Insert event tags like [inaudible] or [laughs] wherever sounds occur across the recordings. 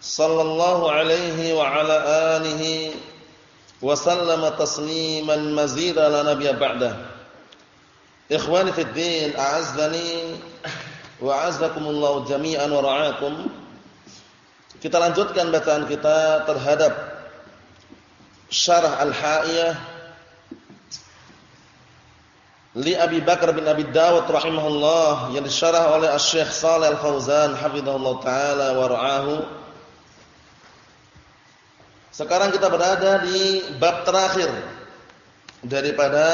sallallahu alaihi wa ala alihi wa sallama tasliman mazida la nabiyya ba'dah. Ikhwani fid din, a'azzani wa a'azzakumullah jami'an wa ra'akum. Kita lanjutkan bacaan kita terhadap Syarah Al-Ha'iyah li Abi Bakar bin Abi Dawud rahimahullah yang disyarah oleh Asy-Syaikh Shalih Al-Fauzan hafizahullah taala wa ra'ahu sekarang kita berada di bab terakhir daripada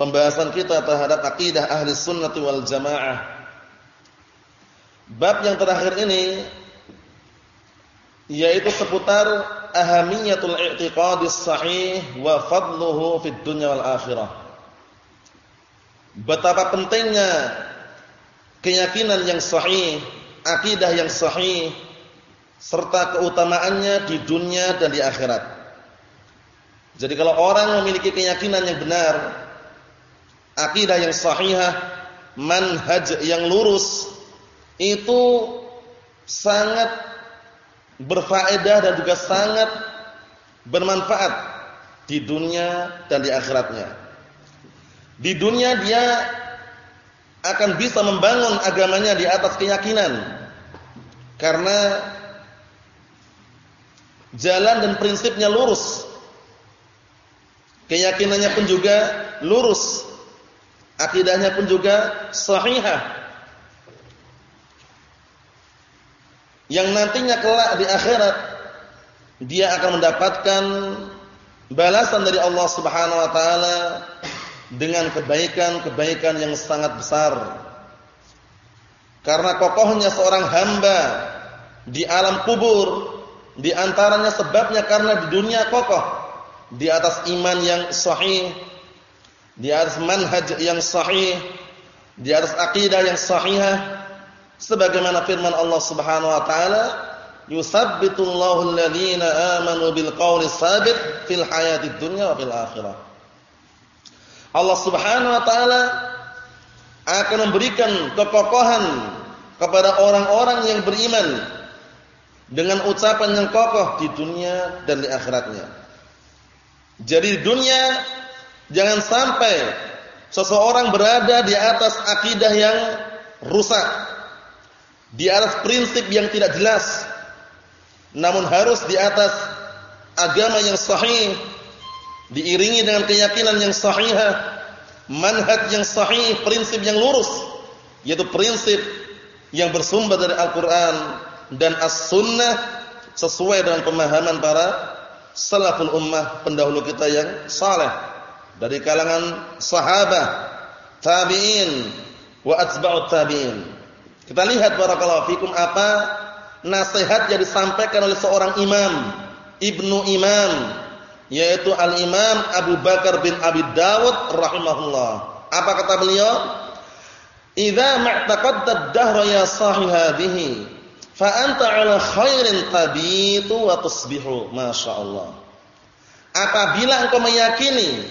pembahasan kita terhadap akidah ahli sunnati wal jamaah. Bab yang terakhir ini yaitu seputar ahamiyatul i'tiqadis sahih wa fadluhu fid dunya wal akhirah. Betapa pentingnya keyakinan yang sahih, akidah yang sahih serta keutamaannya di dunia dan di akhirat. Jadi kalau orang memiliki keyakinan yang benar, akidah yang sahihah, manhaj yang lurus, itu sangat berfaedah dan juga sangat bermanfaat di dunia dan di akhiratnya. Di dunia dia akan bisa membangun agamanya di atas keyakinan. Karena jalan dan prinsipnya lurus. Keyakinannya pun juga lurus. Akidahnya pun juga sahihah. Yang nantinya kelak di akhirat dia akan mendapatkan balasan dari Allah Subhanahu wa taala dengan kebaikan-kebaikan yang sangat besar. Karena kokohnya seorang hamba di alam kubur di antaranya sebabnya karena di dunia kokoh di atas iman yang sahih, di atas manhaj yang sahih, di atas akidah yang sahihah. Sebagaimana firman Allah Subhanahu wa taala, "Yusabbitullahu alladhina amanu bil qawli sabit fil hayatid dunya wa fil akhirah." Allah Subhanahu wa taala akan memberikan kekokohan kepada orang-orang yang beriman dengan ucapan yang kokoh di dunia dan di akhiratnya. Jadi di dunia jangan sampai seseorang berada di atas akidah yang rusak, di atas prinsip yang tidak jelas, namun harus di atas agama yang sahih, diiringi dengan keyakinan yang sahih, manhaj yang sahih, prinsip yang lurus, yaitu prinsip yang bersumber dari Al-Qur'an dan as-sunnah sesuai dengan pemahaman para salaful ummah pendahulu kita yang saleh dari kalangan sahabat, tabi'in wa atba'ut tabi'in. Kita lihat barakallahu fikum apa nasihat yang disampaikan oleh seorang imam, ibnu imam, yaitu al-imam Abu Bakar bin Abi Dawud rahimahullah. Apa kata beliau? Idza ma'taqadda ad-dahra ya sahih hadhihi fa anta ala khairin tabitu wa tusbihu masyaallah apabila engkau meyakini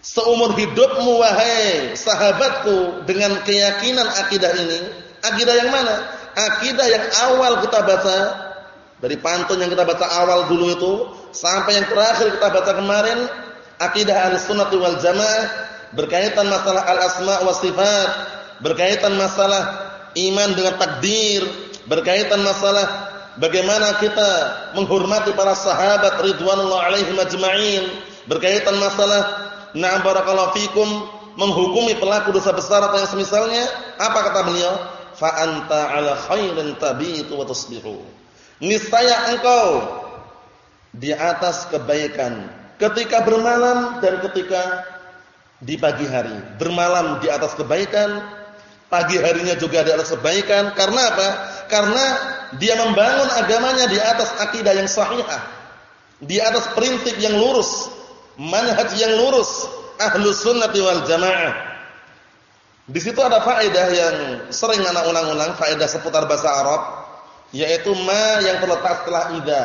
seumur hidupmu wahai sahabatku dengan keyakinan akidah ini akidah yang mana? Akidah yang awal kita baca dari pantun yang kita baca awal dulu itu sampai yang terakhir kita baca kemarin akidah al-sunnah wal jamaah berkaitan masalah al-asma wa sifat berkaitan masalah iman dengan takdir berkaitan masalah bagaimana kita menghormati para sahabat ridwanullah alaihim ajma'in, berkaitan masalah na'am barakallahu fikum menghukumi pelaku dosa besar atau yang semisalnya, apa kata beliau? Fa anta ala khairin tabitu wa tusbihu. Niscaya engkau di atas kebaikan ketika bermalam dan ketika di pagi hari. Bermalam di atas kebaikan, pagi harinya juga di atas kebaikan. Karena apa? Karena dia membangun agamanya di atas akidah yang sahihah. di atas prinsip yang lurus, manhaj yang lurus, ahlus sunnati wal jamaah. Di situ ada faedah yang sering anak ulang-ulang, faedah seputar bahasa Arab, yaitu ma yang terletak setelah idza.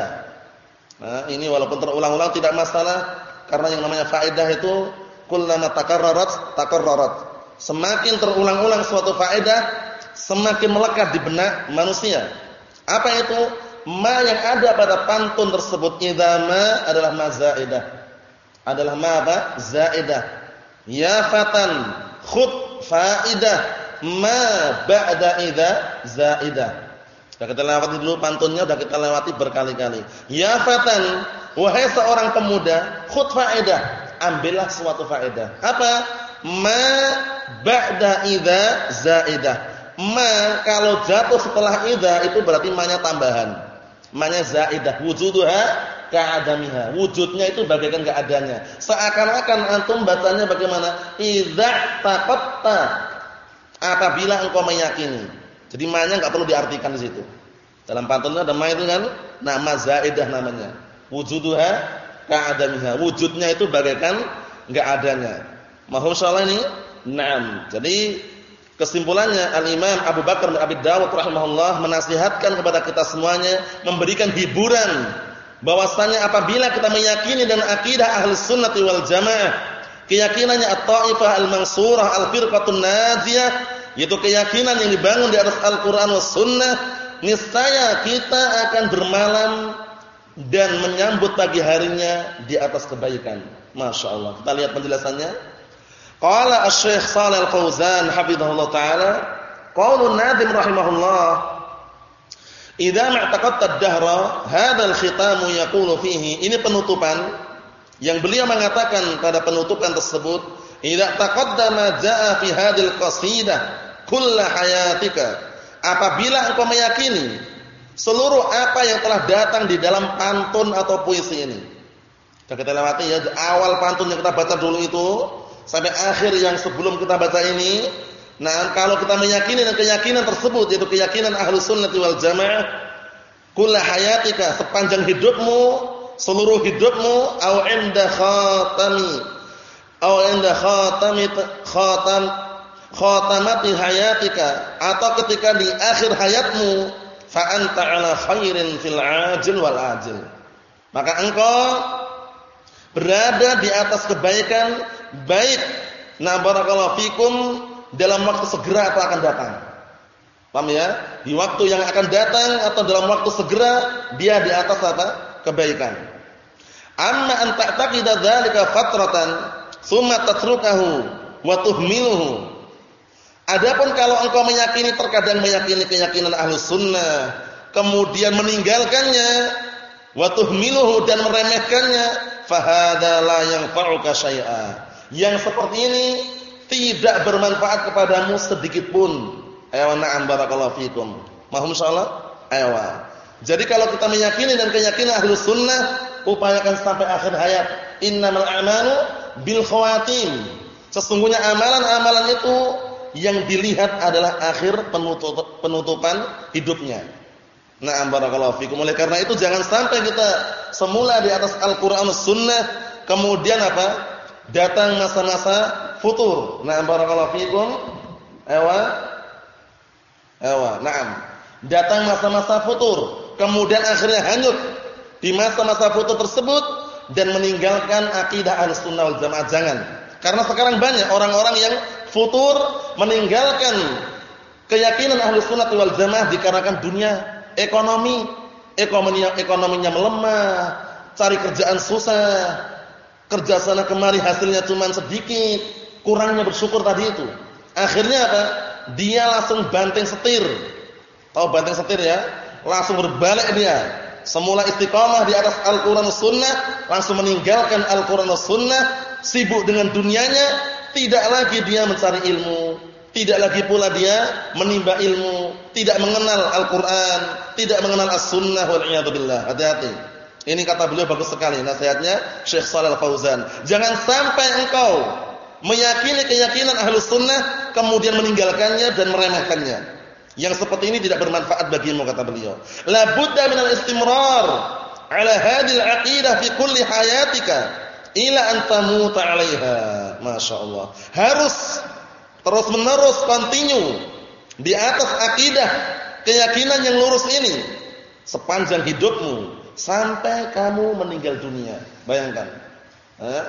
Nah, ini walaupun terulang-ulang tidak masalah karena yang namanya faedah itu kullama takarrarat takarrarat. Semakin terulang-ulang suatu faedah, semakin melekat di benak manusia. Apa itu? Ma yang ada pada pantun tersebut idama adalah ma zaidah. Adalah ma apa? Zaidah. Ya fatan khud faidah ma ba'da idza zaidah. Sudah kita lewati dulu pantunnya, sudah kita lewati berkali-kali. Ya fatan, wahai seorang pemuda, khud faedah, ambillah suatu faedah. Apa? Ma ba'da idza zaidah. Ma kalau jatuh setelah idza itu berarti manya tambahan. Manya zaidah, wujuduha ka'adamiha. Wujudnya itu bagaikan enggak adanya. Seakan-akan antum bacanya bagaimana? Idza taqatta. Apabila engkau meyakini. Jadi ma-nya enggak perlu diartikan di situ. Dalam pantunnya ada ma itu kan nama zaidah namanya. Wujuduha ka'adamiha. Wujudnya itu bagaikan enggak adanya. Mahum soal ini? Naam. Jadi kesimpulannya Al-Imam Abu Bakar bin Abi Dawud rahimahullah menasihatkan kepada kita semuanya memberikan hiburan bahwasanya apabila kita meyakini dan akidah ahli sunnati wal jamaah keyakinannya at-taifah al-mansurah al-firqatun najiyah yaitu keyakinan yang dibangun di atas Al-Qur'an was sunnah, niscaya kita akan bermalam dan menyambut pagi harinya di atas kebaikan. Masya Allah. Kita lihat penjelasannya. Qala Asy-Syaikh Shalal Al-Fauzan hafizahullah taala, qaulun nadim rahimahullah, "Idza ma'taqadta ad-dahra, hadzal khitamu yaqulu fihi." Ini penutupan yang beliau mengatakan pada penutupan tersebut, "Idza taqaddama jaa fi hadhil qasidah kulla hayatika apabila engkau meyakini seluruh apa yang telah datang di dalam pantun atau puisi ini kita lewati ya awal pantun yang kita baca dulu itu sampai akhir yang sebelum kita baca ini nah kalau kita meyakini dan keyakinan tersebut yaitu keyakinan ahlu sunnati wal jamaah kulla hayatika sepanjang hidupmu seluruh hidupmu au inda khatami au inda khatami khatam khatamati hayatika atau ketika di akhir hayatmu fa anta ala khairin fil ajil wal ajil. Maka engkau berada di atas kebaikan baik. Na barakallahu fikum dalam waktu segera atau akan datang. Paham ya? Di waktu yang akan datang atau dalam waktu segera dia di atas apa? Kebaikan. Amma an ta'taqida dzalika fatratan thumma tatrukahu wa tuhmiluhu. Adapun kalau engkau meyakini terkadang meyakini keyakinan ahlu sunnah, kemudian meninggalkannya, watuh miluhu dan meremehkannya, fahada la yanfa'uka syai'a. Yang seperti ini tidak bermanfaat kepadamu sedikit pun. Ayo na'am barakallahu fikum. Mahum insyaallah? Ayo. Jadi kalau kita meyakini dan keyakinan ahlu sunnah, upayakan sampai akhir hayat. Innamal a'malu bil khawatim. Sesungguhnya amalan-amalan itu yang dilihat adalah akhir penutup, penutupan hidupnya. Nah, barakallahu fikum. Oleh karena itu jangan sampai kita semula di atas Al-Qur'an Sunnah kemudian apa? Datang masa-masa futur. Nah, barakallahu fikum. Ewa. Ewa, na'am. Datang masa-masa futur, kemudian akhirnya hanyut di masa-masa futur tersebut dan meninggalkan akidah Ahlussunnah wal Jamaah. Jangan. Karena sekarang banyak orang-orang yang futur meninggalkan keyakinan ahli sunnah wal jamaah dikarenakan dunia ekonomi ekonominya ekonominya melemah cari kerjaan susah kerja sana kemari hasilnya cuma sedikit. Kurangnya bersyukur tadi itu. Akhirnya apa? Dia langsung banting setir. Tahu banting setir ya? Langsung berbalik dia. Semula istiqamah di atas Al-Quran Sunnah langsung meninggalkan Al-Quran Sunnah sibuk dengan dunianya tidak lagi dia mencari ilmu, tidak lagi pula dia menimba ilmu, tidak mengenal Al-Qur'an, tidak mengenal As-Sunnah. Hati-hati. Ini kata beliau bagus sekali nasihatnya Syekh Shalal Fauzan. Jangan sampai engkau meyakini keyakinan Ahlus Sunnah kemudian meninggalkannya dan meremehkannya. Yang seperti ini tidak bermanfaat bagimu kata beliau. La budda minal istimrar ala hadhihi al-aqidah fi kulli hayatika ila an tamuta 'alaiha. Masyaallah. Harus terus-menerus continue di atas akidah keyakinan yang lurus ini sepanjang hidupmu sampai kamu meninggal dunia. Bayangkan.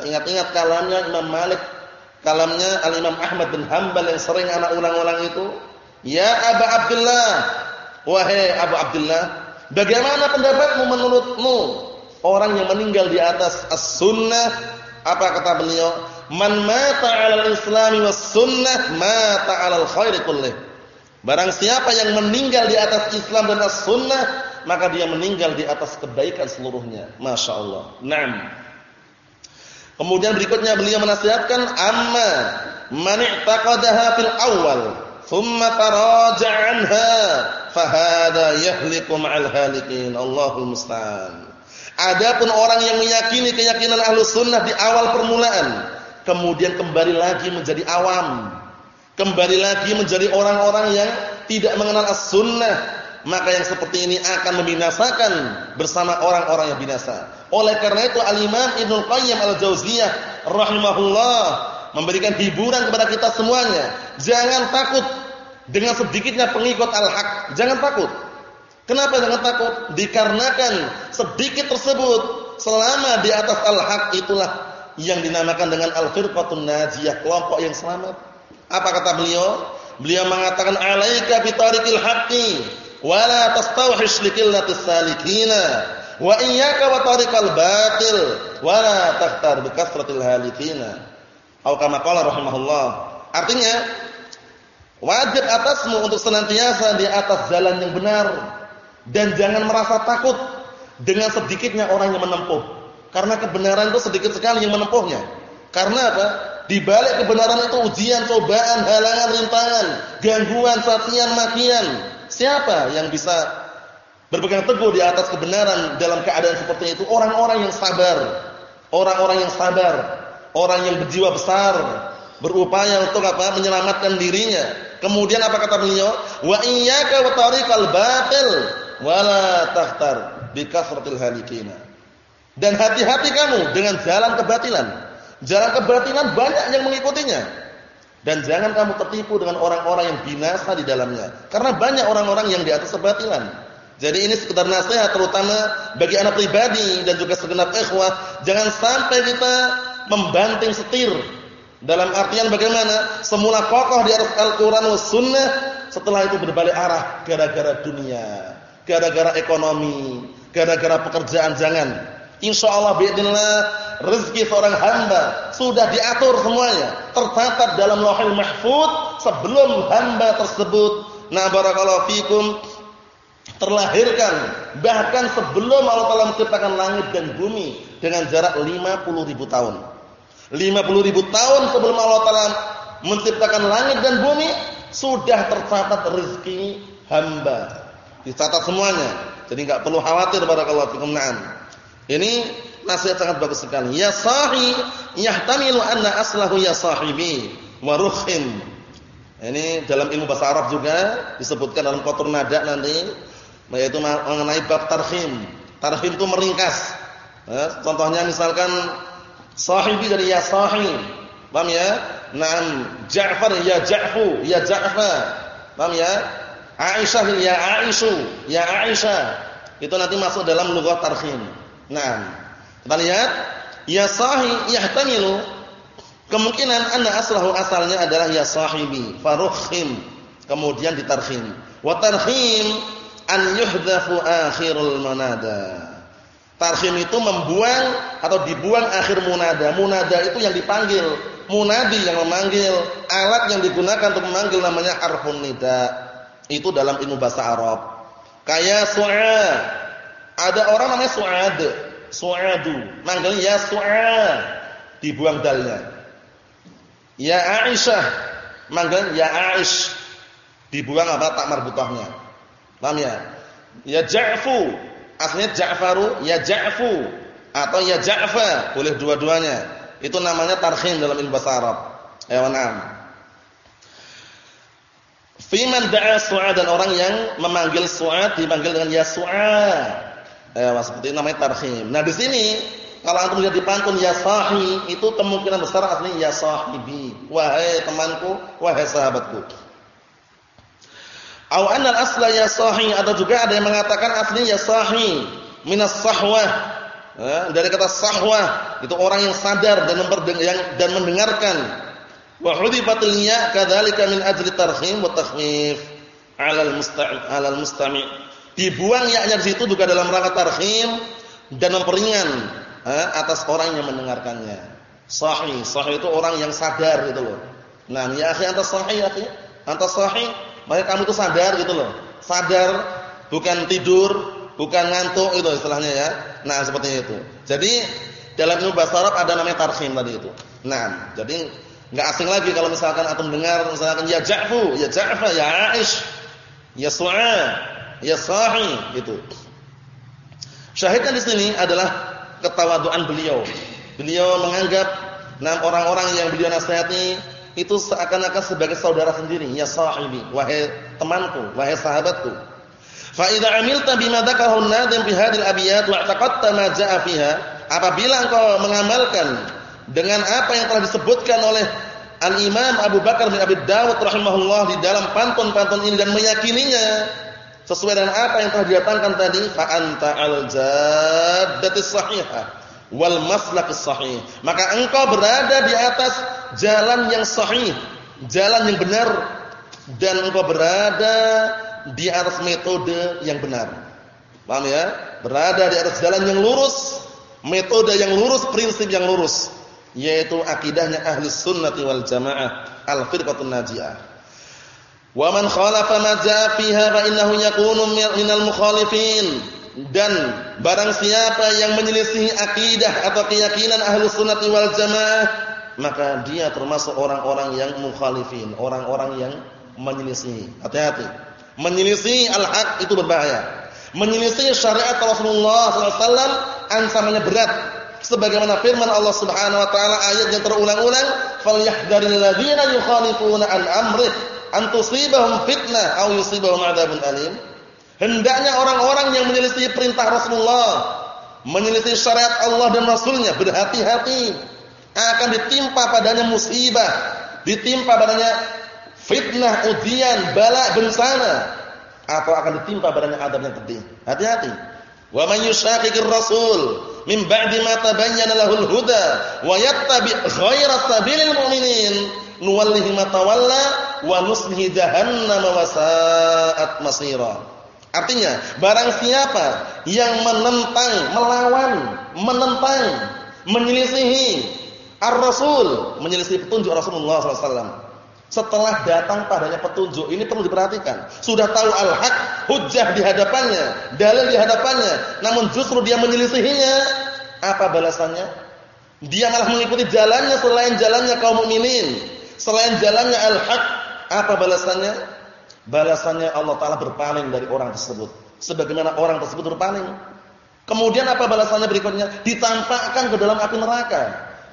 Ingat-ingat kalamnya Imam Malik, kalamnya Al-Imam Ahmad bin Hanbal yang sering anak ulang-ulang itu. Ya Abu Abdullah, wahai Abu Abdullah, bagaimana pendapatmu menurutmu orang yang meninggal di atas as-sunnah? Apa kata beliau? Man mata 'alal islami was sunnah mata 'alal khairi kullih. Barang siapa yang meninggal di atas Islam dan as-sunnah, maka dia meninggal di atas kebaikan seluruhnya. Masya Allah. Naam. Kemudian berikutnya beliau menasihatkan amma man fil awal thumma taraja'a anha fahada yahliku ma'al halikin. Allahul musta'an. Adapun orang yang meyakini keyakinan ahlu sunnah di awal permulaan, kemudian kembali lagi menjadi awam, kembali lagi menjadi orang-orang yang tidak mengenal as-sunnah, maka yang seperti ini akan membinasakan bersama orang-orang yang binasa. Oleh karena itu Al-Imam Ibnu Qayyim Al-Jauziyah rahimahullah memberikan hiburan kepada kita semuanya. Jangan takut dengan sedikitnya pengikut al-haq. Jangan takut. Kenapa jangan takut? Dikarenakan sedikit tersebut selama di atas al-haq itulah yang dinamakan dengan al-firqatun najiyah, kelompok yang selamat. Apa kata beliau? Beliau mengatakan alaika bi tariqil haqqi wa la tastawhish li qillatis salikina wa iyyaka wa tariqal batil wa la takhtar bi kasratil halikina. Kama qala rahimahullah. Artinya wajib atasmu untuk senantiasa di atas jalan yang benar dan jangan merasa takut dengan sedikitnya orang yang menempuh. Karena kebenaran itu sedikit sekali yang menempuhnya. Karena apa? Di balik kebenaran itu ujian, cobaan, halangan, rintangan, gangguan, cacian, makian. Siapa yang bisa berpegang teguh di atas kebenaran dalam keadaan seperti itu? Orang-orang yang sabar. Orang-orang yang sabar. Orang yang berjiwa besar, berupaya untuk apa? menyelamatkan dirinya. Kemudian apa kata beliau? Wa iyyaka wa tariqal batil wala tahtar bi kasratil halikina. Dan hati-hati kamu dengan jalan kebatilan Jalan kebatilan banyak yang mengikutinya. Dan jangan kamu tertipu dengan orang-orang yang binasa di dalamnya. Karena banyak orang-orang yang di atas kebatilan. Jadi ini sekedar nasihat terutama bagi anak pribadi dan juga segenap ikhwah, jangan sampai kita membanting setir. Dalam artian bagaimana? Semula kokoh di atas Al-Qur'an dan Sunnah, setelah itu berbalik arah gara-gara dunia, gara-gara ekonomi, gara-gara pekerjaan jangan. Insyaallah biidznillah rezeki seorang hamba sudah diatur semuanya, tercatat dalam Lauhul Mahfuz sebelum hamba tersebut na barakallahu fikum terlahirkan bahkan sebelum Allah Taala menciptakan langit dan bumi dengan jarak 50 ribu tahun. 50 ribu tahun sebelum Allah Taala menciptakan langit dan bumi sudah tercatat rezeki hamba. Dicatat semuanya. Jadi enggak perlu khawatir barakallahu fikum. Naam. Ini nasihat sangat bagus sekali. Ya sahi yahtamilu anna aslahu ya sahibi wa. Ini dalam ilmu bahasa Arab juga disebutkan dalam kotor nada nanti yaitu mengenai bab tarhim. Tarhim itu meringkas. Nah, contohnya misalkan sahibi dari ya sahi. Paham ya? Naam Ja'far ya Ja'fu, ya Ja'fa. Paham ya? Aisyah ya Aisyu, ya Aisyah. Itu nanti masuk dalam lugah tarhim. Nah, kita lihat, ya sahi yahtamilu kemungkinan anna aslahu asalnya adalah ya sahibi farukhim kemudian ditarhim. Wa tarhim an yuhdhafu akhirul munada. Tarhim itu membuang atau dibuang akhir munada. Munada itu yang dipanggil, munadi yang memanggil, alat yang digunakan untuk memanggil namanya harfun nida. Itu dalam ilmu bahasa Arab. Kayak su'a. Ada orang namanya su'ad Su'adu. Manggil ya Su'ad. Dibuang dalnya. Ya Aisyah. Manggil ya Aish. Dibuang apa tak marbutahnya. Paham ya? Ya Ja'fu. Aslinya Ja'faru, ya Ja'fu atau ya Ja'fa, boleh dua-duanya. Itu namanya tarhim dalam ilmu bahasa Arab. Ya na'am. Fiman da'a su'ad dan orang yang memanggil su'ad dipanggil dengan ya su'ad Eh, seperti namanya tarhim. Nah, di sini kalau antum lihat di pantun ya sahi, itu kemungkinan besar aslinya ya sahibi. Wahai temanku, wahai sahabatku. Au anna al-asla ya sahi atau juga ada yang mengatakan aslinya ya sahi minas sahwah. Eh, dari kata sahwah itu orang yang sadar dan yang dan mendengarkan. Wa hudifatil ya kadzalika min ajli tarhim wa takhfif 'ala al-mustami' 'ala al-mustami' Dibuang yaknya di situ juga dalam rangka tarhim dan memperingan eh, atas orang yang mendengarkannya. Sahih, sahih itu orang yang sadar gitu loh. Nah, ya akhi antas sahih ya akhi, antas sahih, maka kamu itu sadar gitu loh. Sadar bukan tidur, bukan ngantuk itu istilahnya ya. Nah, seperti itu. Jadi dalam ilmu bahasa Arab ada namanya tarhim tadi itu. Nah, jadi enggak asing lagi kalau misalkan antum dengar misalkan ya Ja'fu, ya Ja'fa, ya Aish, ya Su'a, ya sahih gitu. Syahidnya di sini adalah ketawaduan beliau. Beliau menganggap enam orang-orang yang beliau nasihati itu seakan-akan sebagai saudara sendiri, ya sahibi, wahai temanku, wahai sahabatku. Fa idza amilta bima dzakarahu an-nadim fi hadhihi al-abyat wa taqatta ma jaa fiha, apabila engkau mengamalkan dengan apa yang telah disebutkan oleh Al-Imam Abu Bakar bin Abi Dawud rahimahullah di dalam pantun-pantun ini dan meyakininya sesuai dengan apa yang telah didatangkan tadi fa anta al jaddatis wal maslakis sahih. Maka engkau berada di atas jalan yang sahih jalan yang benar dan engkau berada di atas metode yang benar. Paham ya? Berada di atas jalan yang lurus metode yang lurus prinsip yang lurus yaitu akidahnya ahli sunnati wal jamaah al firqatun najiyah Wa man khalafa ma jaa fiha fa innahu yakunu minal mukhalifin. Dan barang siapa yang menyelisih akidah atau keyakinan ahlu sunnah wal jamaah, maka dia termasuk orang-orang yang mukhalifin, orang-orang yang menyelisih. Hati-hati. Menyelisih al-haq itu berbahaya. Menyelisih syariat Rasulullah SAW ancamannya berat. Sebagaimana firman Allah Subhanahu wa taala ayat yang terulang-ulang, "Falyahdharil ladzina yukhalifuna an amrih antusibahum fitnah aw yusibahum adzabun alim. Hendaknya orang-orang yang menyelisih perintah Rasulullah, menyelisih syariat Allah dan Rasulnya berhati-hati akan ditimpa padanya musibah, ditimpa padanya fitnah, ujian, bala, bencana atau akan ditimpa padanya adab yang pedih. Hati-hati. Wa man yushaqiqir rasul min ba'di ma tabayyana lahul huda wa yattabi' ghayra sabilil mu'minin nuwallihi ma tawalla wa nuslihi jahannam wa masira. Artinya, barang siapa yang menentang, melawan, menentang, menyelisihi ar-rasul, menyelisihi petunjuk Rasulullah SAW. Setelah datang padanya petunjuk, ini perlu diperhatikan. Sudah tahu al-haq, hujjah di hadapannya, dalil di hadapannya, namun justru dia menyelisihinya, apa balasannya? Dia malah mengikuti jalannya selain jalannya kaum mukminin, selain jalannya al-haq, apa balasannya? Balasannya Allah taala berpaling dari orang tersebut. Sebagaimana orang tersebut berpaling. Kemudian apa balasannya berikutnya? Ditampakkan ke dalam api neraka.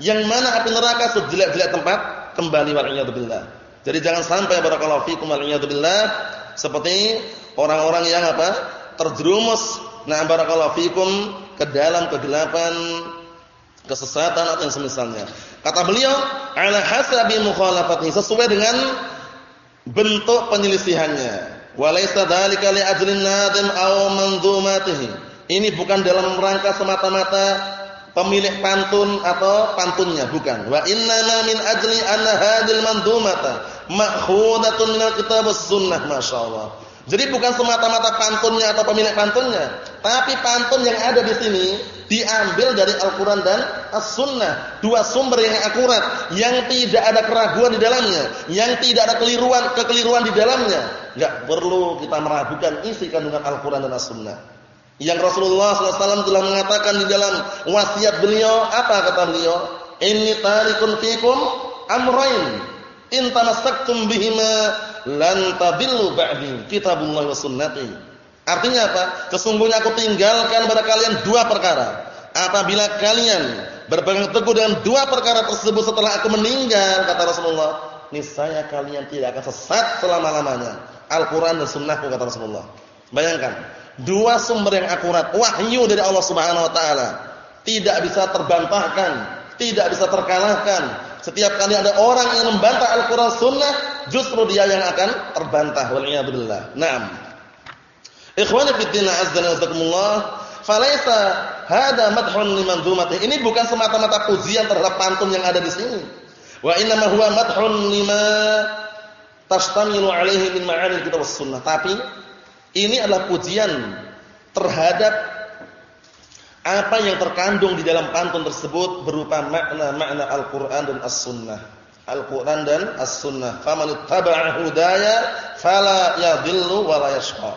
Yang mana api neraka sejelek-jelek tempat kembali wal billah. Jadi jangan sampai barakallahu fikum wal billah seperti orang-orang yang apa? terjerumus nah barakallahu fikum ke dalam kegelapan kesesatan atau yang semisalnya. Kata beliau, ala hasabi mukhalafatihi sesuai dengan bentuk penyelisihannya. Walaysa dzalika li ajlin nadim aw manzumatihi. Ini bukan dalam rangka semata-mata pemilik pantun atau pantunnya, bukan. Wa inna min ajli anna hadhil manzumata ma'khudatun min kitab sunnah masyaallah. Jadi bukan semata-mata pantunnya atau pemilik pantunnya, tapi pantun yang ada di sini diambil dari Al-Qur'an dan As-Sunnah, dua sumber yang akurat, yang tidak ada keraguan di dalamnya, yang tidak ada keliruan kekeliruan di dalamnya. Enggak perlu kita meragukan isi kandungan Al-Qur'an dan As-Sunnah. Yang Rasulullah SAW telah mengatakan di dalam wasiat beliau, apa kata beliau? Inni tarikun fikum amrain in tamassaktum bihima lan tadillu ba'di kitabullah wa sunnati. Artinya apa? Sesungguhnya aku tinggalkan pada kalian dua perkara. Apabila kalian berpegang teguh dengan dua perkara tersebut setelah aku meninggal, kata Rasulullah, niscaya kalian tidak akan sesat selama-lamanya. Al-Qur'an dan sunnahku kata Rasulullah. Bayangkan, Dua sumber yang akurat, wahyu dari Allah Subhanahu wa taala. Tidak bisa terbantahkan, tidak bisa terkalahkan. Setiap kali ada orang yang membantah Al-Qur'an Sunnah, justru dia yang akan terbantah wal iyadillah. Naam. Ikhwani fi din azza wa jalla, falaisa hada madhun liman Ini bukan semata-mata pujian terhadap pantun yang ada di sini. Wa inna ma huwa madhun lima tashtamilu alaihi min ma'anil kitab sunnah. Tapi ini adalah pujian terhadap apa yang terkandung di dalam pantun tersebut berupa makna-makna Al-Qur'an dan As-Sunnah. Al-Qur'an dan As-Sunnah. Faman ittaba'a hudaya fala yadhillu wa la yashqa.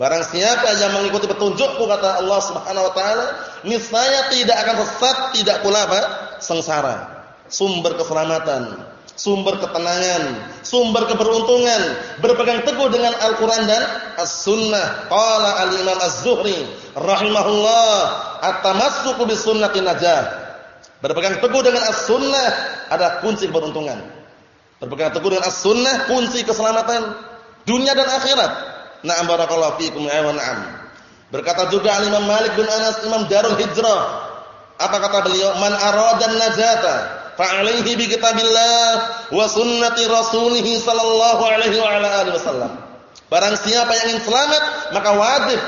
Barang siapa yang mengikuti petunjukku kata Allah Subhanahu wa taala, niscaya tidak akan sesat, tidak pula apa? sengsara. Sumber keselamatan sumber ketenangan, sumber keberuntungan, berpegang teguh dengan Al-Qur'an dan As-Sunnah. Qala al-Imam Az-Zuhri rahimahullah, at-tamassuku bis sunnati najah. Berpegang teguh dengan As-Sunnah ada kunci keberuntungan. Berpegang teguh dengan As-Sunnah kunci keselamatan dunia dan akhirat. Na'am barakallahu fiikum wa na'am. Berkata juga Al-Imam Malik bin Anas Imam Darul Hijrah. Apa kata beliau? Man aradan najata fa'alaihi bi kitabillah wa sunnati rasulih sallallahu alaihi wa ala alihi wasallam. Barang siapa yang ingin selamat, maka wajib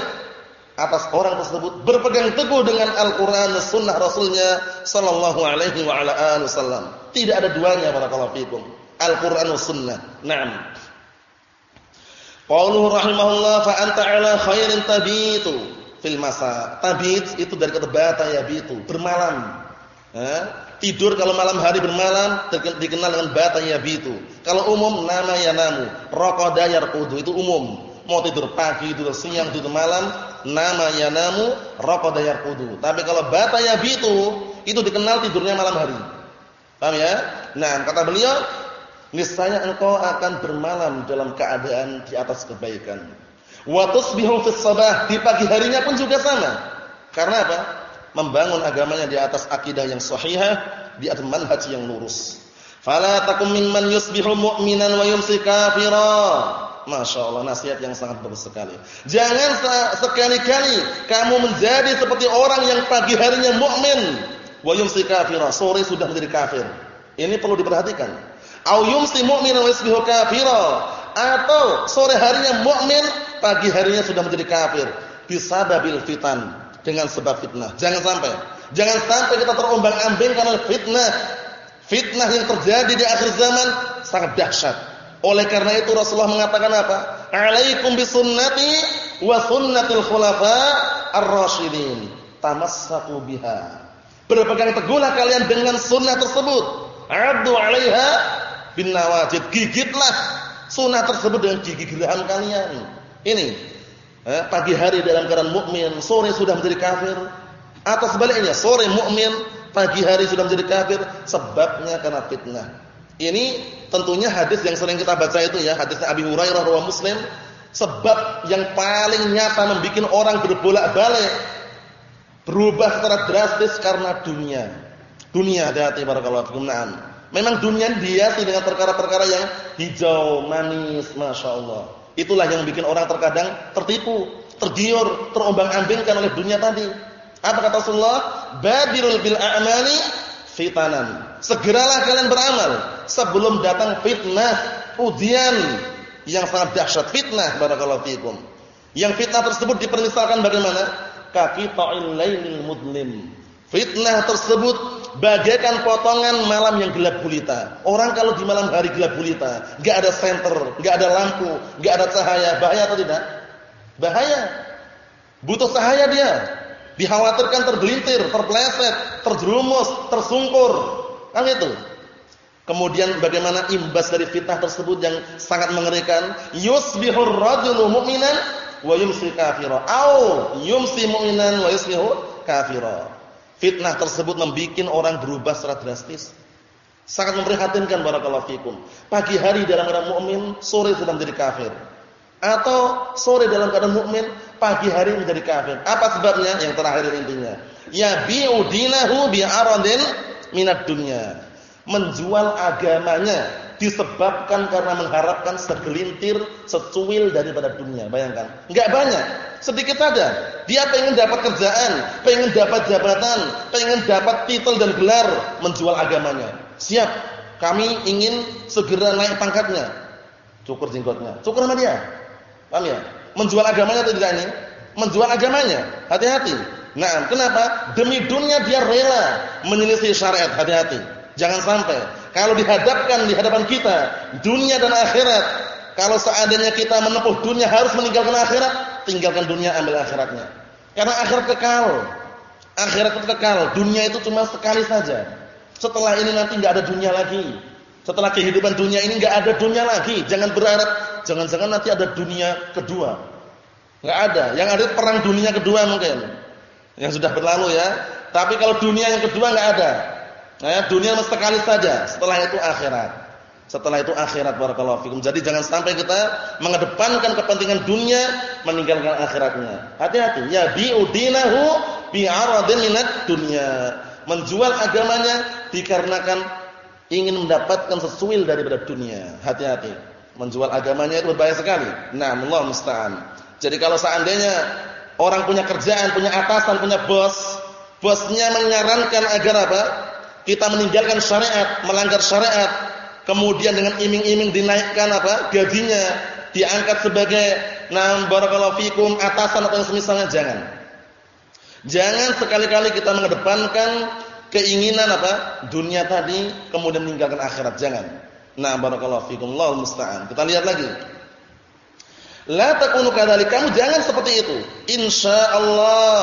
atas orang tersebut berpegang teguh dengan Al-Qur'an sunnah Rasulnya sallallahu alaihi wa ala alihi wasallam. Tidak ada duanya barakallahu fikum. Al-Qur'an dan sunnah. Naam. Qauluhu rahimahullah fa anta ala khairin tabitu fil masa. Tabit itu dari kata bata yabitu, bermalam. Eh? Tidur kalau malam hari bermalam dikenal dengan bata yabitu. Kalau umum nama yanamu, raqada yarqudu itu umum. Mau tidur pagi, tidur siang, tidur malam, nama yanamu, raqada yarqudu. Tapi kalau bata yabitu itu dikenal tidurnya malam hari. Paham ya? Nah, kata beliau, niscaya engkau akan bermalam dalam keadaan di atas kebaikan. Wa tusbihu fis sabah, di pagi harinya pun juga sama. Karena apa? membangun agamanya di atas akidah yang sahihah, di atas manhaj yang lurus. Fala takum mimman yusbihu mu'minan wa yumsi kafira. Masya Allah nasihat yang sangat bagus sekali. Jangan sekali-kali kamu menjadi seperti orang yang pagi harinya mukmin, wa yumsi sore sudah menjadi kafir. Ini perlu diperhatikan. Au yumsi mu'minan atau sore harinya mukmin, pagi harinya sudah menjadi kafir. Bisababil fitan, dengan sebab fitnah. Jangan sampai. Jangan sampai kita terombang-ambing karena fitnah. Fitnah yang terjadi di akhir zaman sangat dahsyat. Oleh karena itu Rasulullah mengatakan apa? Alaikum bisunnati wa sunnatil khulafa ar-rasyidin. Tamassaku biha. Berpegang teguhlah kalian dengan sunnah tersebut. Abdu 'alaiha bin nawajid. Gigitlah sunnah tersebut dengan gigi geraham kalian. Ini eh, pagi hari dalam keadaan mukmin, sore sudah menjadi kafir, atau sebaliknya sore mukmin, pagi hari sudah menjadi kafir, sebabnya karena fitnah. Ini tentunya hadis yang sering kita baca itu ya, hadisnya Abi Hurairah riwayat Muslim, sebab yang paling nyata membuat orang berbolak-balik berubah secara drastis karena dunia. Dunia hati-hati barakallahu fikum. Memang dunia dia dengan perkara-perkara yang hijau, manis, Masya Allah Itulah yang bikin orang terkadang tertipu, tergiur, terombang-ambingkan oleh dunia tadi. Apa kata Rasulullah? Badirul bil a'mali fitanan. Segeralah kalian beramal sebelum datang fitnah, ujian yang sangat dahsyat fitnah barakallahu fikum. Yang fitnah tersebut dipermisalkan bagaimana? Kaki ta'il lailil mudlim. Fitnah tersebut bagaikan potongan malam yang gelap gulita. Orang kalau di malam hari gelap gulita, enggak ada senter, enggak ada lampu, enggak ada cahaya, bahaya atau tidak? Bahaya. Butuh cahaya dia. Dikhawatirkan tergelintir, terpeleset, terjerumus, tersungkur. Kan itu. Kemudian bagaimana imbas dari fitnah tersebut yang sangat mengerikan? Yusbihur rajulu mu'minan wa yumsi kafira. Au yumsi mu'minan wa yusbihu kafira. Fitnah tersebut membuat orang berubah secara drastis. Sangat memprihatinkan barakallahu fikum. Pagi hari dalam keadaan mukmin, sore sudah menjadi kafir. Atau sore dalam keadaan mukmin, pagi hari menjadi kafir. Apa sebabnya? Yang terakhir intinya. Ya bi'udinahu bi'aradin minat dunya. Menjual agamanya disebabkan karena mengharapkan segelintir, secuil daripada dunia. Bayangkan, enggak banyak, sedikit saja. Dia pengen dapat kerjaan, pengen dapat jabatan, pengen dapat titel dan gelar, menjual agamanya. Siap, kami ingin segera naik pangkatnya. Cukur jenggotnya, cukur sama dia. Paham ya? Menjual agamanya atau tidak ini? Menjual agamanya. Hati-hati. Nah, kenapa? Demi dunia dia rela menyelisih syariat. Hati-hati. Jangan sampai kalau dihadapkan di hadapan kita dunia dan akhirat, kalau seandainya kita menempuh dunia harus meninggalkan akhirat, tinggalkan dunia ambil akhiratnya. Karena akhirat kekal. Akhirat itu kekal, dunia itu cuma sekali saja. Setelah ini nanti enggak ada dunia lagi. Setelah kehidupan dunia ini enggak ada dunia lagi. Jangan berharap jangan-jangan nanti ada dunia kedua. Enggak ada. Yang ada perang dunia kedua mungkin. Yang sudah berlalu ya. Tapi kalau dunia yang kedua enggak ada. Nah, dunia mesti sekali saja, setelah itu akhirat. Setelah itu akhirat barakallahu fikum. Jadi jangan sampai kita mengedepankan kepentingan dunia meninggalkan akhiratnya. Hati-hati. Ya bi'udinahu bi'aradin minat dunya. Menjual agamanya dikarenakan ingin mendapatkan sesuil daripada dunia. Hati-hati. Menjual agamanya itu berbahaya sekali. Nah, Allah musta'an. Jadi kalau seandainya orang punya kerjaan, punya atasan, punya bos, bosnya menyarankan agar apa? kita meninggalkan syariat, melanggar syariat, kemudian dengan iming-iming dinaikkan apa? gajinya, diangkat sebagai nam barakallahu fikum atasan atau yang semisalnya jangan. Jangan sekali-kali kita mengedepankan keinginan apa? dunia tadi kemudian meninggalkan akhirat, jangan. Nah, barakallahu fikum, Allahu musta'an. Kita lihat lagi. La takunu kadzalik. Kamu jangan seperti itu. Insyaallah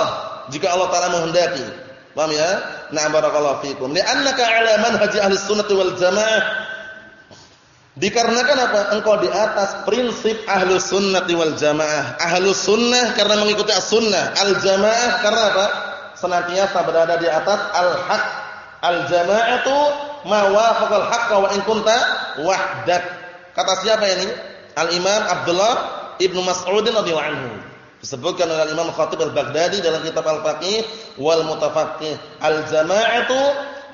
jika Allah taala menghendaki. Paham ya? Na'am barakallahu fikum. Li'annaka 'ala manhaj ahli sunnah wal jamaah. Dikarenakan apa? Engkau di atas prinsip ahlu sunnah wal jamaah. Ahlu sunnah karena mengikuti as-sunnah. Al-jamaah karena apa? Senantiasa berada di atas al-haq. Al-jamaatu ma wafaqal haqqa wa in kunta wahdak. Kata siapa ini? Al-Imam Abdullah Ibnu Mas'ud radhiyallahu anhu. Disebutkan oleh Imam Khatib Al-Baghdadi dalam kitab Al-Faqih wal Mutafaqih. Al-jama'atu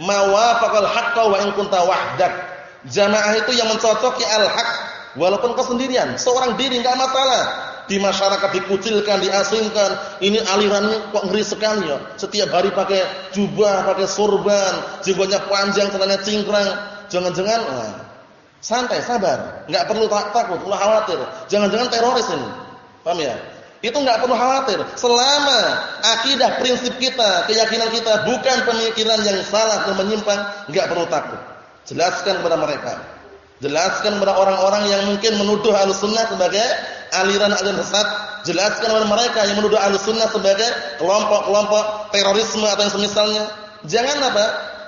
ma wafaqal haqqa wa in kunta wahdak. Jamaah itu yang mencocoki al-haq walaupun kau sendirian, seorang diri enggak masalah. Di masyarakat dikucilkan, diasingkan. Ini alirannya kok ngeri sekali ya. Setiap hari pakai jubah, pakai sorban, jenggotnya panjang, celananya cingkrang. Jangan-jangan nah, santai, sabar. Enggak perlu takut, enggak khawatir. Jangan-jangan teroris ini. Paham ya? Itu enggak perlu khawatir. Selama akidah prinsip kita, keyakinan kita bukan pemikiran yang salah dan menyimpang, enggak perlu takut. Jelaskan kepada mereka. Jelaskan kepada orang-orang yang mungkin menuduh Ahlussunnah sebagai aliran-aliran sesat. Jelaskan kepada mereka yang menuduh Ahlussunnah sebagai kelompok-kelompok terorisme atau yang semisalnya. Jangan apa?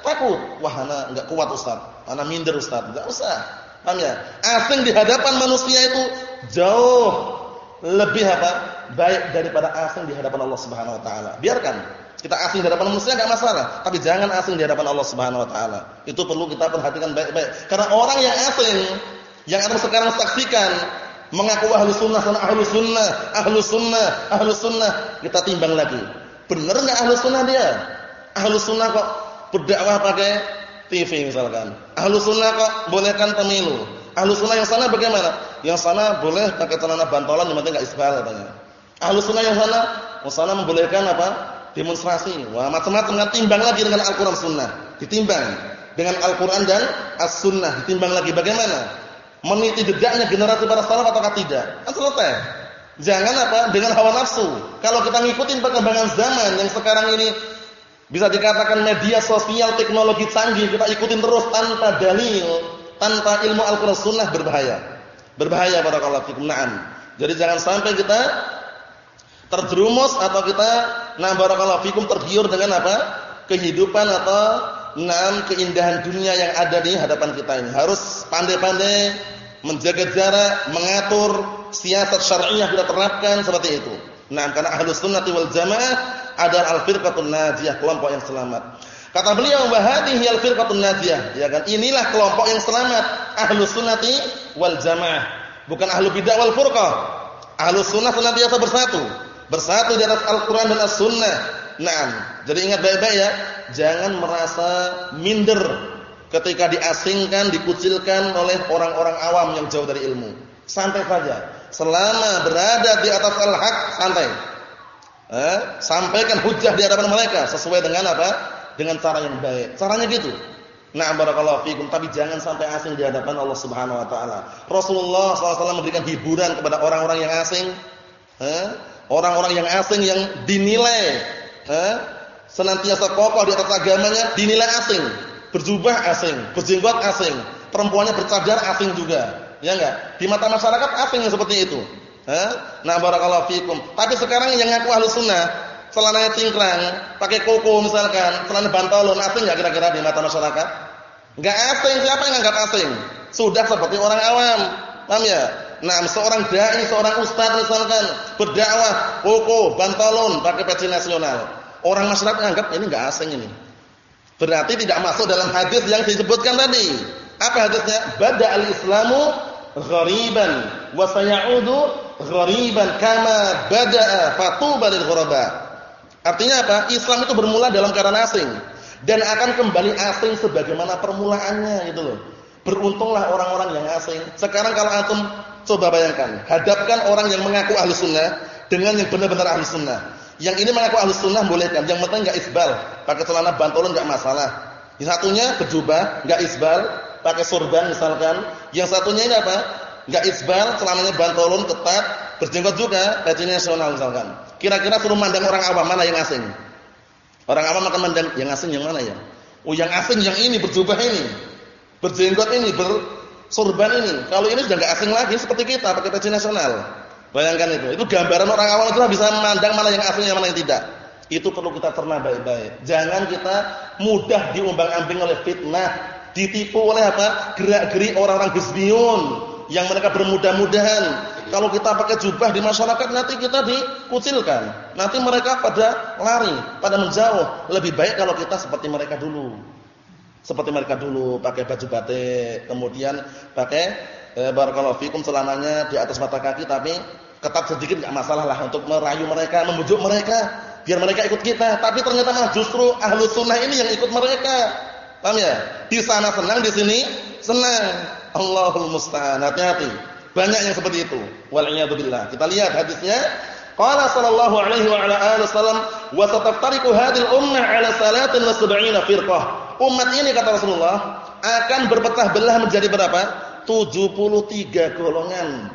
Takut. Wah, ana enggak kuat Ustaz. Ana minder Ustaz. Enggak usah. Paham ya? Asing di hadapan manusia itu jauh lebih apa? Baik daripada asing di hadapan Allah Subhanahu wa taala. Biarkan kita asing di hadapan manusia enggak masalah, tapi jangan asing di hadapan Allah Subhanahu wa taala. Itu perlu kita perhatikan baik-baik. Karena orang yang asing yang ada sekarang saksikan mengaku ahlu sunnah dan ahlu sunnah, ahlu sunnah, ahlu sunnah, kita timbang lagi. Benar enggak ahlu sunnah dia? Ahlu sunnah kok berdakwah pakai TV misalkan. Ahlu sunnah kok bolehkan pemilu. Ahlu sunnah yang sana bagaimana? Yang sana boleh pakai celana bantolan yang penting enggak isbal katanya. Ahlu sunnah yang sana, yang membolehkan apa? Demonstrasi. Wah, macam-macam kan timbang lagi dengan Al-Qur'an Sunnah. Ditimbang dengan Al-Qur'an dan As-Sunnah, ditimbang lagi bagaimana? Meniti jejaknya generasi para salaf atau tidak? Kan selesai. Jangan apa? Dengan hawa nafsu. Kalau kita ngikutin perkembangan zaman yang sekarang ini bisa dikatakan media sosial, teknologi canggih, kita ikutin terus tanpa dalil, tanpa ilmu Al-Qur'an Sunnah berbahaya. Berbahaya barakallahu fikum. Naam. Jadi jangan sampai kita terjerumus atau kita nah barakallahu fikum tergiur dengan apa? kehidupan atau naam keindahan dunia yang ada di hadapan kita ini. Harus pandai-pandai menjaga jarak, mengatur siasat syar'iyyah kita terapkan seperti itu. Nah, karena ahlus sunnati wal jamaah adalah al-firqatun najiyah, kelompok yang selamat. Kata beliau, "Wa hadhihi al-firqatun najiyah." Ya kan? Inilah kelompok yang selamat, Ahlus Sunnati wal Jamaah. Bukan Ahlu Bidah wal Furqah. Ahlus Sunnah senantiasa bersatu, bersatu di atas Al-Qur'an dan As-Sunnah. Naam. Jadi ingat baik-baik ya, jangan merasa minder ketika diasingkan, dikucilkan oleh orang-orang awam yang jauh dari ilmu. Santai saja. Selama berada di atas al-haq, santai. Eh, sampaikan hujah di hadapan mereka sesuai dengan apa? Dengan cara yang baik. Caranya gitu. Nah, barakallahu fikum, tapi jangan sampai asing di hadapan Allah Subhanahu wa taala. Rasulullah SAW memberikan hiburan kepada orang-orang yang asing. Eh, orang-orang yang asing yang dinilai eh, senantiasa kokoh di atas agamanya dinilai asing berjubah asing, berjenggot asing, perempuannya bercadar asing juga. Ya enggak? Di mata masyarakat asing yang seperti itu. Nah, barakallahu fikum. Tapi sekarang yang ngaku ahlu sunnah, celananya cingkrang, pakai koko misalkan, celana bantalon, asing enggak kira-kira di mata masyarakat? Enggak asing, siapa yang anggap asing? Sudah seperti orang awam. Paham ya? Nah, seorang dai, seorang ustaz misalkan berdakwah, koko, bantalon, pakai peci nasional. Orang masyarakat anggap ini enggak asing ini. Berarti tidak masuk dalam hadis yang disebutkan tadi. Apa hadisnya? Bada al-Islamu ghariban wa sayaudu ghariban kama bada'a fatuba lil ghuraba. Artinya apa? Islam itu bermula dalam keadaan asing dan akan kembali asing sebagaimana permulaannya gitu loh. Beruntunglah orang-orang yang asing. Sekarang kalau antum coba bayangkan, hadapkan orang yang mengaku ahli sunnah dengan yang benar-benar ahli sunnah. Yang ini mengaku ahli sunnah bolehkan, yang penting enggak isbal, pakai celana bantolan enggak masalah. Yang satunya berjubah, enggak isbal, pakai sorban misalkan. Yang satunya ini apa? Enggak isbal, celananya bantolan ketat, berjenggot juga, peci nasional misalkan. Kira-kira suruh mandang orang awam mana yang asing? Orang awam akan mandang yang asing yang mana ya? Oh, yang asing yang ini berjubah ini. Berjenggot ini, bersorban ini. Kalau ini sudah enggak asing lagi seperti kita pakai peci nasional. Bayangkan itu. Itu gambaran orang awam itu bisa memandang mana yang asli mana yang tidak. Itu perlu kita cerna baik-baik. Jangan kita mudah diumbang-ambing oleh fitnah, ditipu oleh apa? Gerak-gerik orang-orang bisbiun yang mereka bermudah-mudahan. Kalau kita pakai jubah di masyarakat nanti kita dikucilkan. Nanti mereka pada lari, pada menjauh. Lebih baik kalau kita seperti mereka dulu. Seperti mereka dulu pakai baju batik, kemudian pakai eh, barakallahu fikum celananya di atas mata kaki tapi ketat sedikit enggak masalah lah untuk merayu mereka, membujuk mereka biar mereka ikut kita. Tapi ternyata malah justru ahlu sunnah ini yang ikut mereka. Paham ya? Di sana senang, di sini senang. Allahul musta'an. Hati-hati. Banyak yang seperti itu. Wal billah. Kita lihat hadisnya. Qala sallallahu alaihi wa ala alihi wasallam wa sataftariqu hadhihi ummah ala salatin wa sab'ina firqah. Umat ini kata Rasulullah akan berpecah belah menjadi berapa? 73 golongan.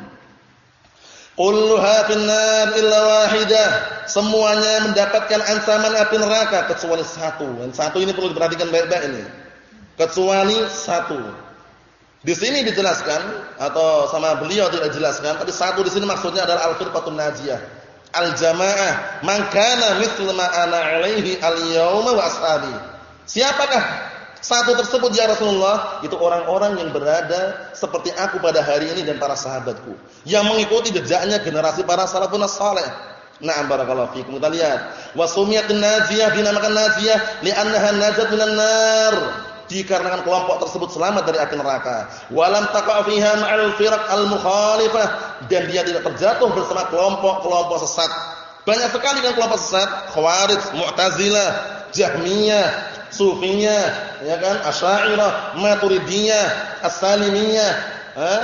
Kulluha finnar illa wahidah. Semuanya mendapatkan ancaman api neraka kecuali satu. Dan satu ini perlu diperhatikan baik-baik ini. Kecuali satu. Di sini dijelaskan atau sama beliau tidak jelaskan, tapi satu di sini maksudnya adalah al-firqatun najiyah. Al-jamaah, man kana ana alaihi al-yauma wa ashabi. Siapakah satu tersebut ya Rasulullah itu orang-orang yang berada seperti aku pada hari ini dan para sahabatku yang mengikuti jejaknya generasi para salafun saleh. Na'am barakallahu fikum. Kita lihat. Wa sumiyatun najiyah dinamakan najiyah li'annaha najat minan nar. Dikarenakan kelompok tersebut selamat dari api neraka. Walam taqa fiha ma'al firaq al-mukhalifah dan dia tidak terjatuh bersama kelompok-kelompok sesat. Banyak sekali kan kelompok sesat, Khawarij, Mu'tazilah, Jahmiyah, Sufiyah, ya kan? Asy'ariyah, Maturidiyah, As-Salimiyah, eh?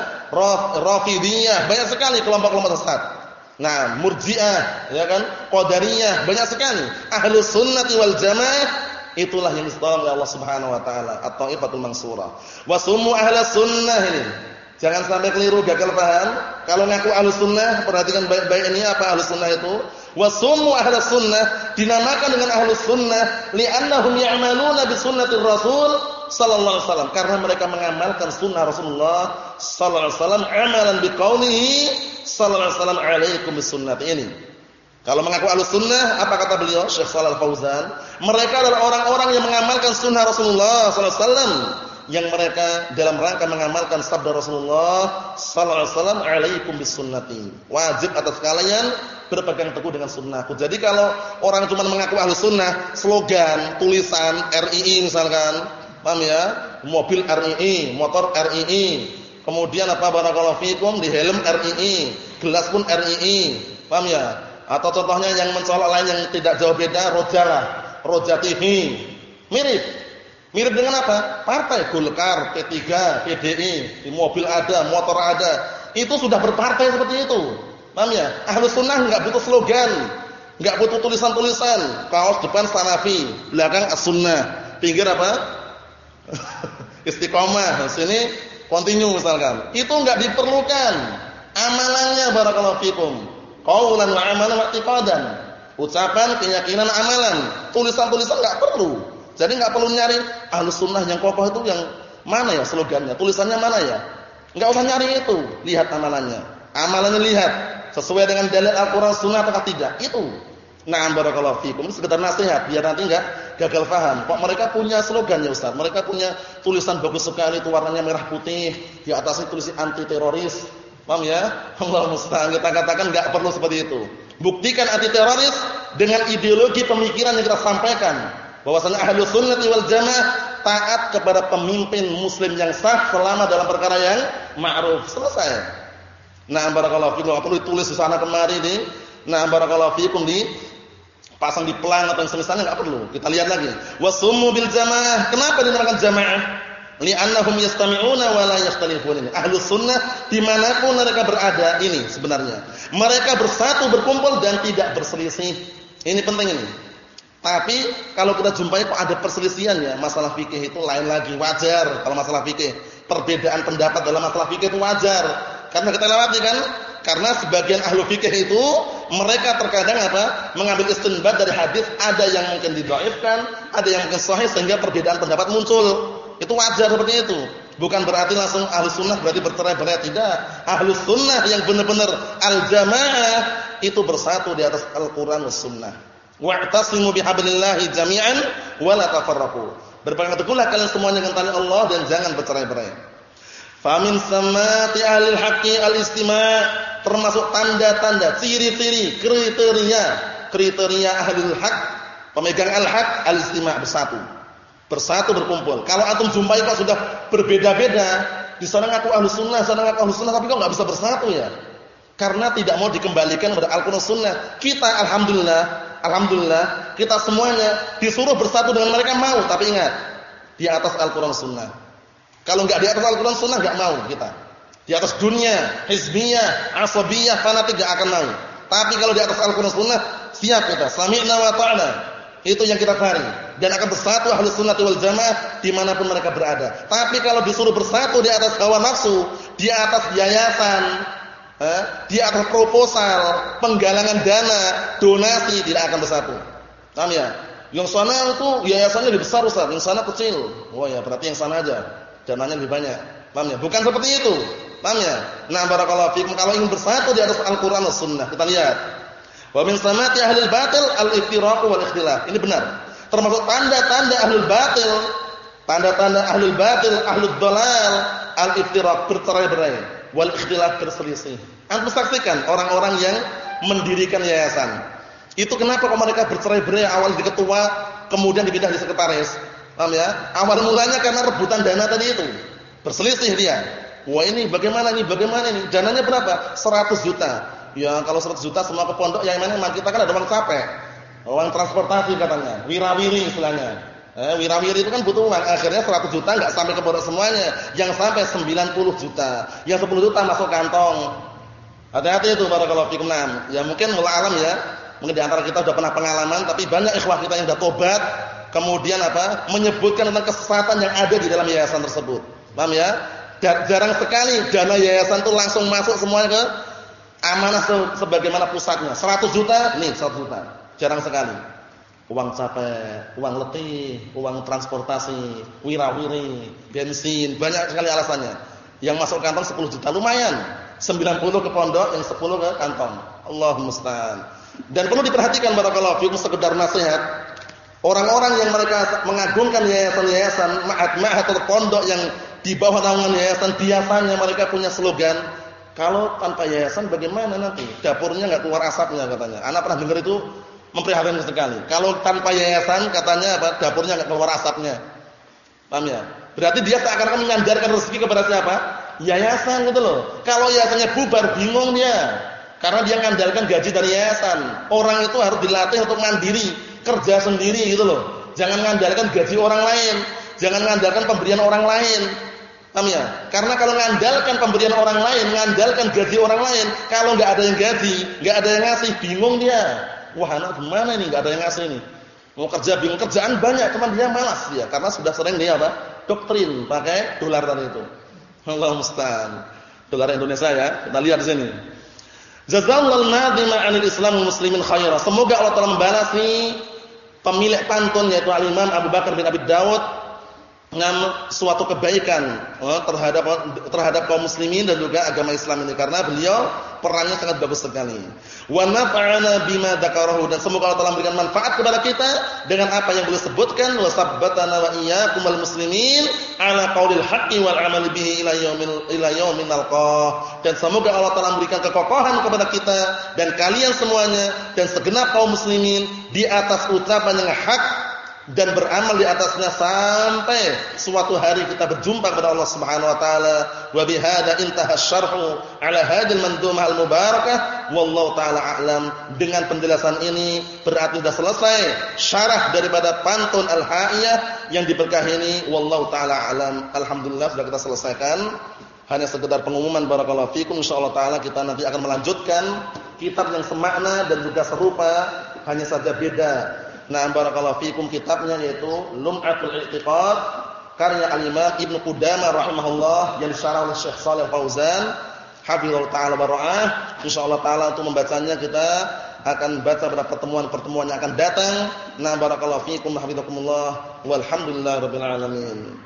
Rafidiyah, banyak sekali kelompok-kelompok sesat. Nah, Murji'ah, ya kan? Qadariyah, banyak sekali. Ahlus Sunnati wal Jamaah itulah yang disebut oleh Allah Subhanahu wa taala, at-thaifatul mansurah. Wa sumu ahlus sunnah ini. Jangan sampai keliru gagal paham. Kalau ngaku ahlus sunnah, perhatikan baik-baik ini apa ahlus sunnah itu? Wasummu ahlus sunnah dinamakan dengan ahlus sunnah li'annahum ya'maluna bi sunnatir rasul sallallahu alaihi wasallam karena mereka mengamalkan sunnah Rasulullah sallallahu alaihi wasallam amalan bi qaulihi sallallahu alaihi wasallam alaikum bis sunnati ini. Kalau mengaku ahlus sunnah, apa kata beliau Syekh Shalal Fauzan? Mereka adalah orang-orang yang mengamalkan sunnah Rasulullah wasallam yang mereka dalam rangka mengamalkan sabda Rasulullah sallallahu alaihi wasallam alaikum bis sunnati. Wajib atas kalian berpegang teguh dengan sunnahku. Jadi kalau orang cuma mengaku ahli sunnah, slogan, tulisan RII misalkan, paham ya? Mobil RII, motor RII, kemudian apa barakallahu fikum di helm RII, gelas pun RII, paham ya? Atau contohnya yang mencolok lain yang tidak jauh beda Rojala, Roja TV. Mirip. Mirip dengan apa? Partai Golkar, P3, PDI, di mobil ada, motor ada. Itu sudah berpartai seperti itu. Paham ya? Sunnah enggak butuh slogan, enggak butuh tulisan-tulisan. Kaos depan Salafi, belakang As-Sunnah. Pinggir apa? [laughs] Istiqomah. Sini continue misalkan. Itu enggak diperlukan. Amalannya barakallahu fikum. Qaulan wa amalan wa i'tiqadan. Ucapan, keyakinan, amalan. Tulisan-tulisan enggak perlu. Jadi nggak perlu nyari ahlus sunnah yang kokoh itu yang mana ya slogannya, tulisannya mana ya. Nggak usah nyari itu, lihat amalannya. Amalannya lihat sesuai dengan dalil Al-Qur'an Sunnah atau tidak. Itu. Na'am barakallahu fikum. Sekedar nasihat biar nanti enggak gagal paham. Kok mereka punya slogan ya Ustaz? Mereka punya tulisan bagus sekali itu warnanya merah putih, di atasnya tulis anti teroris. Paham ya? Allah musta'an. Kita katakan enggak perlu seperti itu. Buktikan anti teroris dengan ideologi pemikiran yang kita sampaikan bahwasanya ahlu sunnati wal jamaah taat kepada pemimpin muslim yang sah selama dalam perkara yang ma'ruf. Selesai. Nah, barakallahu fikum. Perlu ditulis di sana kemari di Nah, barakallahu fikum di pasang di pelang atau semisalnya enggak perlu. Kita lihat lagi. Wasummu bil jamaah. Kenapa dinamakan jamaah? Li'annahum yastami'una wa la yakhtalifun. Ahlus sunnah di mana pun mereka berada ini sebenarnya. Mereka bersatu berkumpul dan tidak berselisih. Ini penting ini. Tapi kalau kita jumpai kok ada perselisihan ya, masalah fikih itu lain lagi, wajar kalau masalah fikih. Perbedaan pendapat dalam masalah fikih itu wajar. Karena kita lewati kan? Karena sebagian ahlu fikih itu mereka terkadang apa? mengambil istinbat dari hadis, ada yang mungkin didhaifkan, ada yang mungkin sahih sehingga perbedaan pendapat muncul. Itu wajar seperti itu. Bukan berarti langsung ahlu sunnah berarti bercerai-berai tidak. Ahlu sunnah yang benar-benar al-jamaah itu bersatu di atas Al-Qur'an dan Sunnah. Wa'tasimu bihablillahi jami'an wa la. Berpegang teguhlah kalian semuanya dengan tali Allah dan jangan bercerai-berai. Famin samati ahli haqqi al-istima' termasuk tanda-tanda, ciri-ciri, kriteria, kriteria ahli haq, pemegang al-haq al-istima' bersatu. Bersatu berkumpul. Kalau antum jumpai kok sudah berbeda-beda, di sana ngaku ahli sunnah, sana ngaku ahli sunnah, tapi kok enggak bisa bersatu ya? Karena tidak mau dikembalikan kepada Al-Qur'an Sunnah. Kita alhamdulillah Alhamdulillah kita semuanya disuruh bersatu dengan mereka mau, tapi ingat di atas Al-Qur'an Sunnah. Kalau enggak di atas Al-Qur'an Sunnah enggak mau kita. Di atas dunia, hizbiyah, asabiyah, fanatik enggak akan mau. Tapi kalau di atas Al-Qur'an Sunnah siap kita. Sami'na wa ta'na. Itu yang kita cari dan akan bersatu ahlus sunnah wal jamaah di mana pun mereka berada. Tapi kalau disuruh bersatu di atas hawa nafsu, di atas yayasan, eh, di atas proposal, penggalangan dana, donasi tidak akan bersatu. Paham ya? Yang sana itu yayasannya lebih besar Ustaz, yang sana kecil. Oh ya, berarti yang sana aja. Dananya lebih banyak. Paham ya? Bukan seperti itu. Paham ya? Nah, barakallahu fikum kalau ingin bersatu di atas Al-Qur'an dan Sunnah, kita lihat. Wa min samati ahli batil al-iftiraq wal ikhtilaf. Ini benar. Termasuk tanda-tanda ahli batil, tanda-tanda ahli batil, ahli dalal, al-iftiraq bercerai-berai wal ikhtilaf berselisih. Antum saksikan orang-orang yang mendirikan yayasan. Itu kenapa kok mereka bercerai-berai awal di ketua, kemudian dipindah di sekretaris. Paham ya? Awal mulanya karena rebutan dana tadi itu. Berselisih dia. Wah ini bagaimana ini? Bagaimana ini? Dananya berapa? 100 juta. Ya kalau 100 juta semua ke pondok yang mana memang kita kan ada uang capek. Uang transportasi katanya. Wirawiri istilahnya. Eh, wirawiri itu kan butuh uang. Akhirnya 100 juta enggak sampai ke pondok semuanya. Yang sampai 90 juta. Yang 10 juta masuk kantong. Hati-hati itu barakallahu fikum. Nah, ya mungkin mulai alam ya. Mungkin di antara kita sudah pernah pengalaman, tapi banyak ikhwah kita yang sudah tobat, kemudian apa? menyebutkan tentang kesesatan yang ada di dalam yayasan tersebut. Paham ya? Jarang sekali dana yayasan itu langsung masuk semuanya ke amanah sebagaimana pusatnya. 100 juta, nih 100 juta. Jarang sekali uang capek, uang letih, uang transportasi, wirawiri, bensin, banyak sekali alasannya. Yang masuk kantong 10 juta lumayan. 90 ke pondok, yang 10 ke kantong. Allah musta'an. Dan perlu diperhatikan barakallahu fiikum sekedar nasihat. Orang-orang yang mereka mengagungkan yayasan-yayasan, ma'ad-ma'ad atau pondok yang di bawah naungan yayasan biasanya mereka punya slogan kalau tanpa yayasan bagaimana nanti? Dapurnya enggak keluar asapnya katanya. Anak pernah dengar itu memprihatinkan sekali. Kalau tanpa yayasan katanya apa? Dapurnya enggak keluar asapnya. Paham ya? Berarti dia seakan-akan menyandarkan rezeki kepada siapa? Yayasan gitu loh. Kalau yayasannya bubar bingung dia. Karena dia mengandalkan gaji dari yayasan. Orang itu harus dilatih untuk mandiri, kerja sendiri gitu loh. Jangan mengandalkan gaji orang lain. jangan mengandalkan pemberian orang lain. Paham ya? Karena kalau mengandalkan pemberian orang lain, mengandalkan gaji orang lain, kalau nggak ada yang gaji, nggak ada yang ngasih, bingung dia. Wah, anak gimana ini nggak ada yang ngasih ini? Mau kerja bingung, kerjaan banyak, cuman dia malas dia karena sudah sering dia apa? Doktrin pakai dolar tadi itu. Allah musta'an. Dolar Indonesia ya, kita lihat di sini. Jazallahu nadhima 'anil Islam muslimin khaira. Semoga Allah telah membalas nih pemilik pantun yaitu Al-Imam Abu Bakar bin Abi Dawud dengan suatu kebaikan oh, terhadap terhadap kaum muslimin dan juga agama Islam ini karena beliau perannya sangat bagus sekali. Wa nafa'ana bima dzakarahu dan semoga Allah telah memberikan manfaat kepada kita dengan apa yang beliau sebutkan wa sabbatana wa iyyakum wal muslimin ala qaulil haqqi wal amali bihi ila yaumil ila yaumin. Dan semoga Allah telah memberikan kekokohan kepada kita dan kalian semuanya dan segenap kaum muslimin di atas ucapan yang hak dan beramal di atasnya sampai suatu hari kita berjumpa kepada Allah Subhanahu wa taala. Wa bihadza intaha syarhu ala hadhil mandumah al mubarakah wallahu taala a'lam. Dengan penjelasan ini berarti sudah selesai syarah daripada pantun al haiyah yang diberkahi ini. Wallahu taala a'lam. Alhamdulillah sudah kita selesaikan. Hanya sekedar pengumuman barakallahu fikum. Insyaallah taala kita nanti akan melanjutkan kitab yang semakna dan juga serupa. Hanya saja beda Nah, barakallahu fikum kitabnya yaitu Lum'atul I'tiqad karya al-Imam Ibnu Qudamah rahimahullah yang disyarah oleh Syekh Shalih Fauzan hafizallahu taala bara'ah. Insyaallah taala untuk membacanya kita akan baca pada pertemuan-pertemuan yang akan datang. Nah, barakallahu fikum hafizakumullah walhamdulillahirabbil alamin.